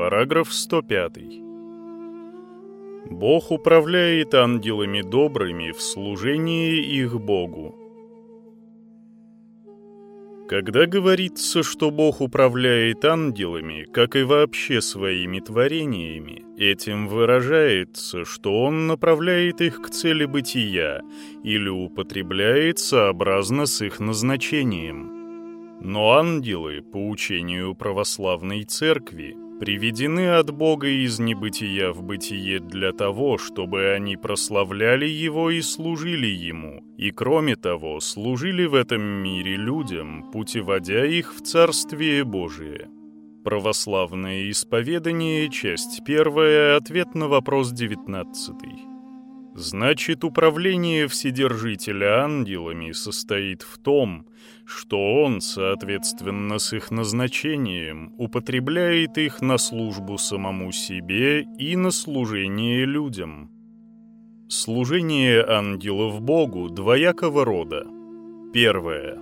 Параграф 105. Бог управляет ангелами добрыми в служении их Богу. Когда говорится, что Бог управляет ангелами, как и вообще своими творениями, этим выражается, что Он направляет их к цели бытия или употребляет сообразно с их назначением. Но ангелы, по учению православной церкви, приведены от Бога из небытия в бытие для того, чтобы они прославляли Его и служили Ему, и кроме того, служили в этом мире людям, путеводя их в Царствие Божие. Православное исповедание, часть первая, ответ на вопрос девятнадцатый. Значит, управление Вседержителя ангелами состоит в том, что он, соответственно с их назначением, употребляет их на службу самому себе и на служение людям. Служение ангелов Богу двоякого рода. Первое.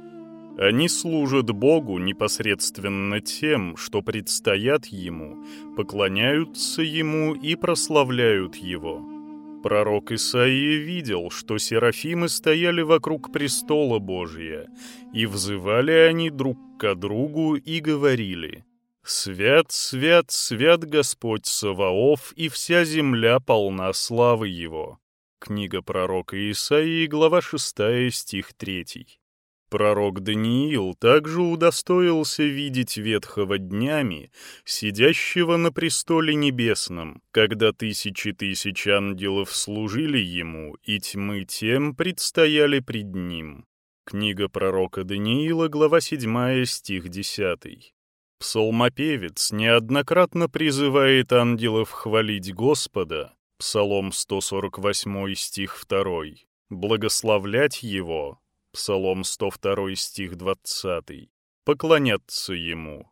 Они служат Богу непосредственно тем, что предстоят Ему, поклоняются Ему и прославляют Его. Пророк Исаия видел, что серафимы стояли вокруг престола Божия, и взывали они друг к другу и говорили «Свят, свят, свят Господь Саваоф, и вся земля полна славы Его». Книга пророка Исаии, глава 6, стих 3. Пророк Даниил также удостоился видеть ветхого днями, сидящего на престоле небесном, когда тысячи тысяч ангелов служили ему, и тьмы тем предстояли пред ним. Книга пророка Даниила, глава 7, стих 10. Псалмопевец неоднократно призывает ангелов хвалить Господа, Псалом 148, стих 2, благословлять Его, Псалом 102 стих 20. Поклоняться ему.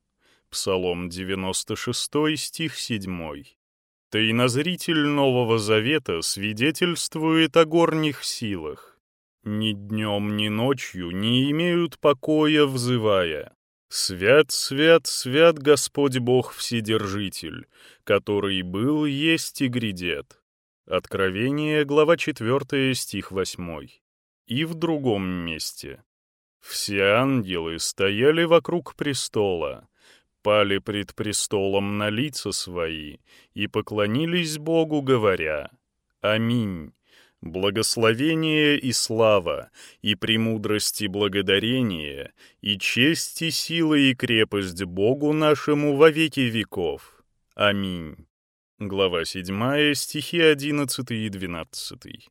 Псалом 96 стих 7. Тайнозритель Нового Завета свидетельствует о горних силах. Ни днем, ни ночью не имеют покоя, взывая. «Свят, свят, свят Господь Бог Вседержитель, который был, есть и грядет». Откровение, глава 4, стих 8 и в другом месте. Все ангелы стояли вокруг престола, пали пред престолом на лица свои и поклонились Богу, говоря «Аминь». Благословение и слава, и премудрость и благодарение, и честь и сила и крепость Богу нашему во веки веков. Аминь. Глава 7, стихи 11 и 12.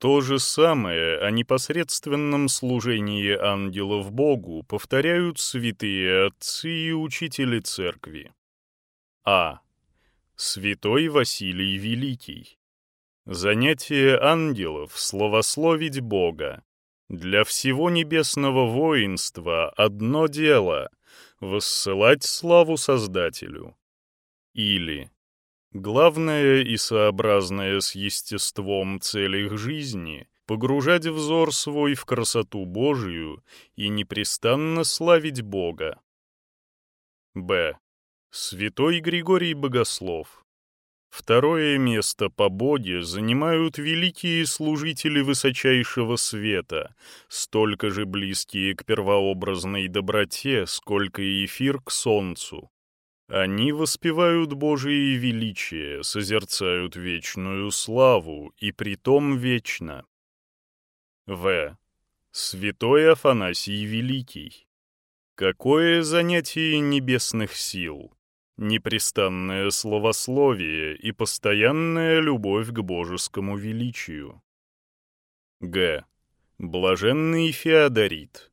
То же самое о непосредственном служении ангелов Богу повторяют святые отцы и учители церкви. А. Святой Василий Великий. Занятие ангелов — словословить Бога. Для всего небесного воинства одно дело — воссылать славу Создателю. Или Главное и сообразное с естеством цель их жизни — погружать взор свой в красоту Божию и непрестанно славить Бога. Б. Святой Григорий Богослов. Второе место по Боге занимают великие служители высочайшего света, столько же близкие к первообразной доброте, сколько и эфир к солнцу. Они воспевают Божие величие, созерцают вечную славу, и притом вечно. В. Святой Афанасий Великий. Какое занятие небесных сил! Непрестанное словословие и постоянная любовь к божескому величию. Г. Блаженный Феодорит.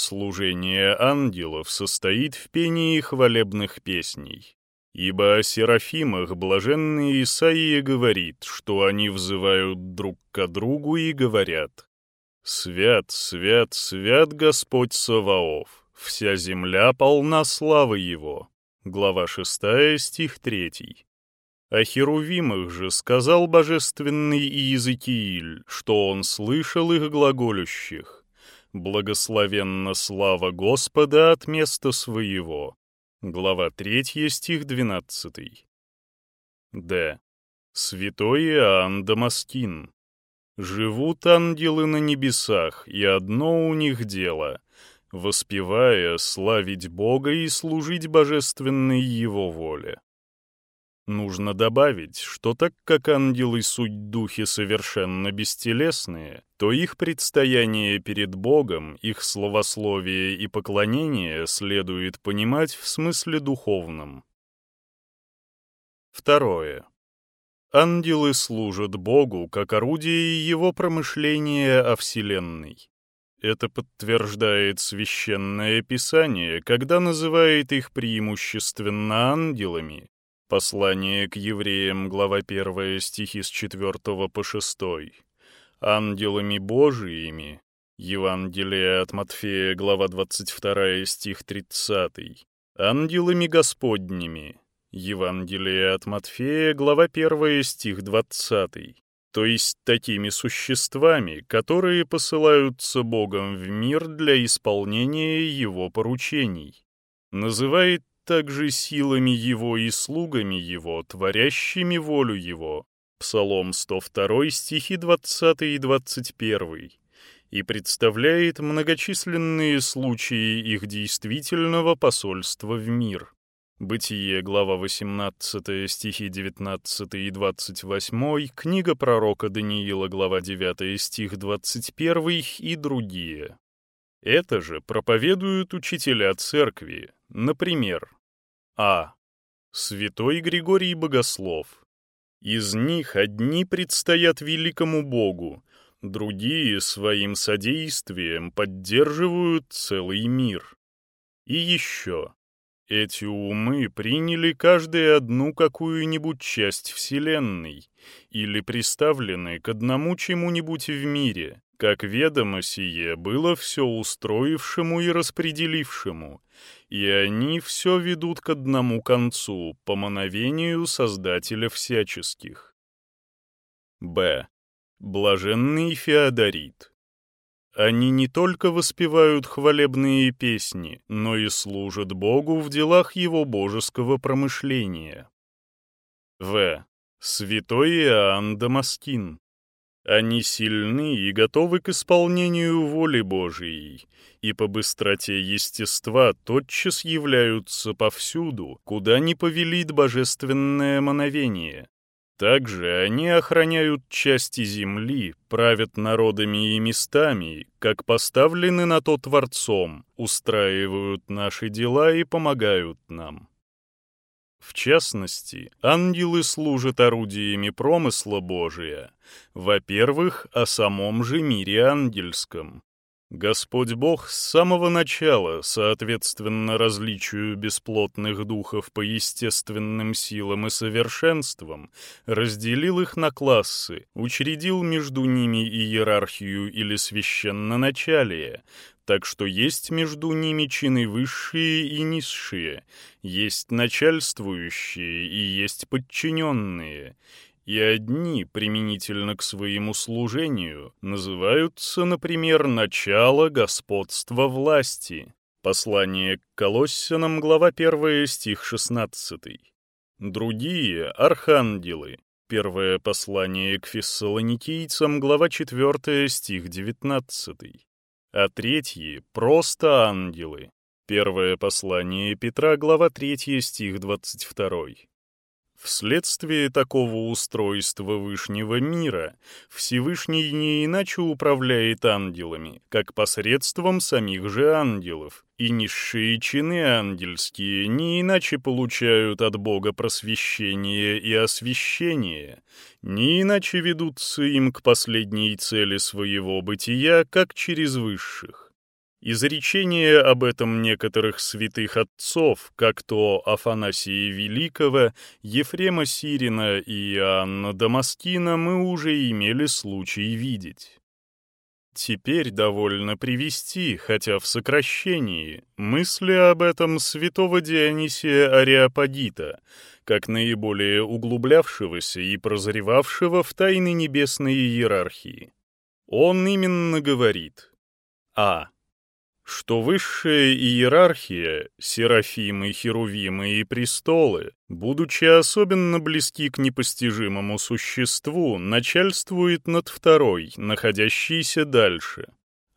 Служение ангелов состоит в пении хвалебных песней. Ибо о серафимах блаженный Исаия говорит, что они взывают друг к другу и говорят «Свят, свят, свят Господь Саваоф, вся земля полна славы Его». Глава 6, стих 3. О Херувимах же сказал божественный Иезекииль, что он слышал их глаголющих. Благословенна слава Господа от места своего. Глава 3, стих 12. Д. Святой Иоанн Дамаскин. Живут ангелы на небесах, и одно у них дело — воспевая, славить Бога и служить божественной Его воле. Нужно добавить, что так как ангелы суть духи совершенно бестелесные, то их предстояние перед Богом, их словословие и поклонение следует понимать в смысле духовном. Второе. Ангелы служат Богу как орудие его промышления о Вселенной. Это подтверждает священное писание, когда называет их преимущественно ангелами. Послание к евреям, глава 1, стихи с 4 по 6. Ангелами Божиими. Евангелие от Матфея, глава 22, стих 30. Ангелами Господними. Евангелие от Матфея, глава 1, стих 20. То есть такими существами, которые посылаются Богом в мир для исполнения Его поручений. Называет также силами Его и слугами Его, творящими волю Его. Псалом 102, стихи 20 и 21 и представляет многочисленные случаи их действительного посольства в мир. Бытие, глава 18, стихи 19 и 28, книга пророка Даниила, глава 9, стих 21 и другие. Это же проповедуют учителя церкви, например, А. Святой Григорий Богослов. Из них одни предстоят великому Богу, другие своим содействием поддерживают целый мир. И еще. Эти умы приняли каждый одну какую-нибудь часть Вселенной или приставлены к одному чему-нибудь в мире, как ведомо сие было все устроившему и распределившему, и они все ведут к одному концу, по мановению Создателя всяческих. Б. Блаженный Феодорит. Они не только воспевают хвалебные песни, но и служат Богу в делах Его божеского промышления. В. Святой Иоанн Дамаскин. Они сильны и готовы к исполнению воли Божией, и по быстроте естества тотчас являются повсюду, куда не повелит божественное мановение. Также они охраняют части земли, правят народами и местами, как поставлены на то Творцом, устраивают наши дела и помогают нам. В частности, ангелы служат орудиями промысла Божия, во-первых, о самом же мире ангельском, Господь Бог с самого начала, соответственно различию бесплотных духов по естественным силам и совершенствам, разделил их на классы, учредил между ними иерархию или священноначалие, так что есть между ними чины высшие и низшие, есть начальствующие и есть подчиненные, и одни, применительно к своему служению, называются, например, «начало господства власти». Послание к Колоссянам, глава 1, стих 16. Другие — архангелы. Первое послание к фессалоникийцам, глава 4, стих 19. А третьи — просто ангелы. Первое послание Петра, глава 3, стих 22. Вследствие такого устройства Вышнего мира Всевышний не иначе управляет ангелами, как посредством самих же ангелов, и низшие чины ангельские не иначе получают от Бога просвещение и освящение, не иначе ведутся им к последней цели своего бытия, как через высших. Изречения об этом некоторых святых отцов, как то Афанасия Великого, Ефрема Сирина и Иоанна Дамаскина, мы уже имели случай видеть. Теперь довольно привести, хотя в сокращении, мысли об этом святого Дионисия Ариапагита, как наиболее углублявшегося и прозревавшего в тайны небесной иерархии. Он именно говорит «А» что высшая иерархия, серафимы, херувимы и престолы, будучи особенно близки к непостижимому существу, начальствует над второй, находящейся дальше,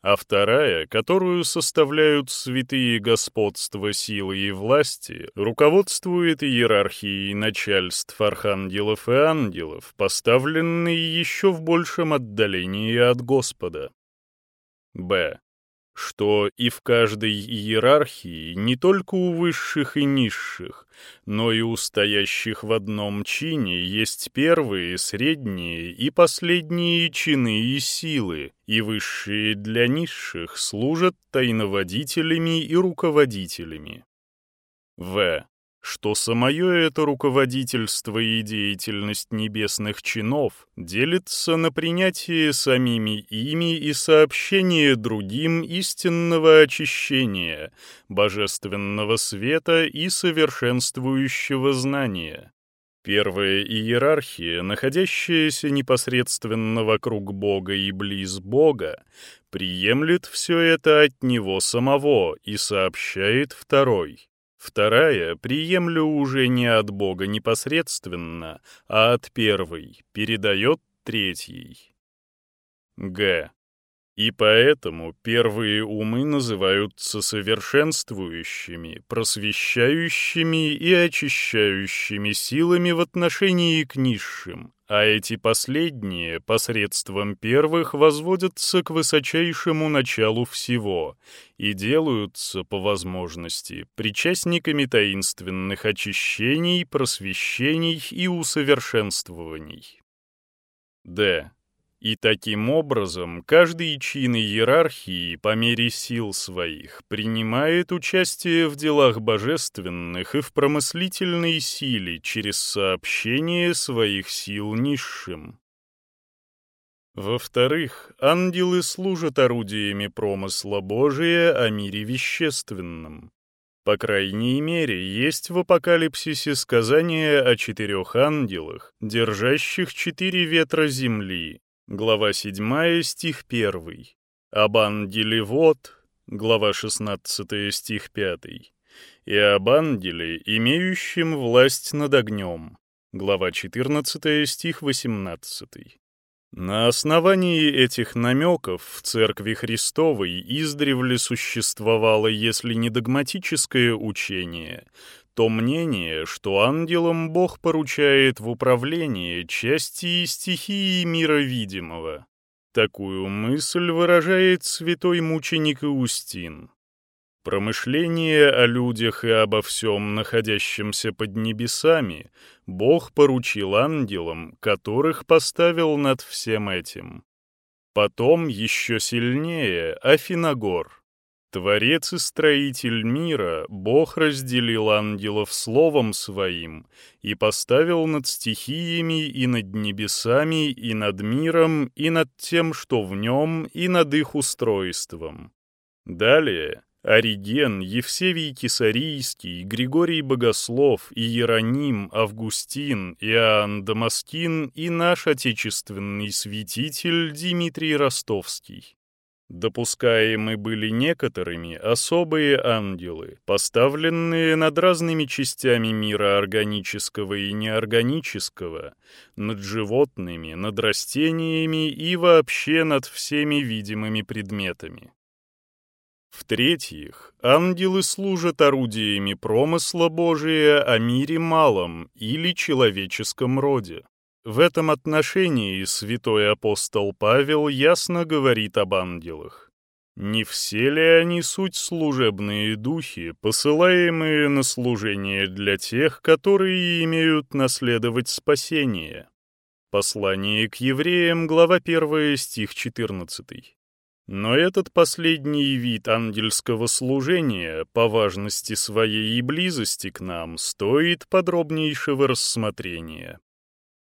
а вторая, которую составляют святые господства силы и власти, руководствует иерархией начальств архангелов и ангелов, поставленные еще в большем отдалении от Господа. Б что и в каждой иерархии, не только у высших и низших, но и у стоящих в одном чине есть первые, средние и последние чины и силы, и высшие для низших служат тайноводителями и руководителями. В что самое это руководительство и деятельность небесных чинов делится на принятие самими ими и сообщение другим истинного очищения, божественного света и совершенствующего знания. Первая иерархия, находящаяся непосредственно вокруг Бога и близ Бога, приемлет все это от Него самого и сообщает второй. Вторая приемлю уже не от Бога непосредственно, а от первой, передает третьей. Г. И поэтому первые умы называются совершенствующими, просвещающими и очищающими силами в отношении к низшим, а эти последние посредством первых возводятся к высочайшему началу всего и делаются, по возможности, причастниками таинственных очищений, просвещений и усовершенствований. Д. И таким образом каждый чин иерархии по мере сил своих принимает участие в делах божественных и в промыслительной силе через сообщение своих сил низшим. Во-вторых, ангелы служат орудиями промысла Божия о мире вещественном. По крайней мере, есть в апокалипсисе сказание о четырех ангелах, держащих четыре ветра земли, Глава 7, стих 1. Об ангеле вот, глава 16, стих 5. И об ангеле, имеющем власть над огнем. Глава 14, стих 18. На основании этих намеков в Церкви Христовой издревле существовало, если не догматическое учение, то мнение, что ангелам Бог поручает в управлении части и стихии мира видимого. Такую мысль выражает святой мученик Иустин. Промышление о людях и обо всем, находящемся под небесами, Бог поручил ангелам, которых поставил над всем этим. Потом еще сильнее Афиногор — Творец и строитель мира, Бог разделил ангелов словом своим и поставил над стихиями и над небесами и над миром и над тем, что в нем, и над их устройством. Далее Ориген, Евсевий Кисарийский, Григорий Богослов, Иероним, Августин, Иоанн Дамаскин и наш отечественный святитель Дмитрий Ростовский. Допускаемы были некоторыми особые ангелы, поставленные над разными частями мира органического и неорганического, над животными, над растениями и вообще над всеми видимыми предметами. В-третьих, ангелы служат орудиями промысла Божия о мире малом или человеческом роде. В этом отношении святой апостол Павел ясно говорит об ангелах. Не все ли они суть служебные духи, посылаемые на служение для тех, которые имеют наследовать спасение? Послание к евреям, глава 1, стих 14. Но этот последний вид ангельского служения, по важности своей и близости к нам, стоит подробнейшего рассмотрения.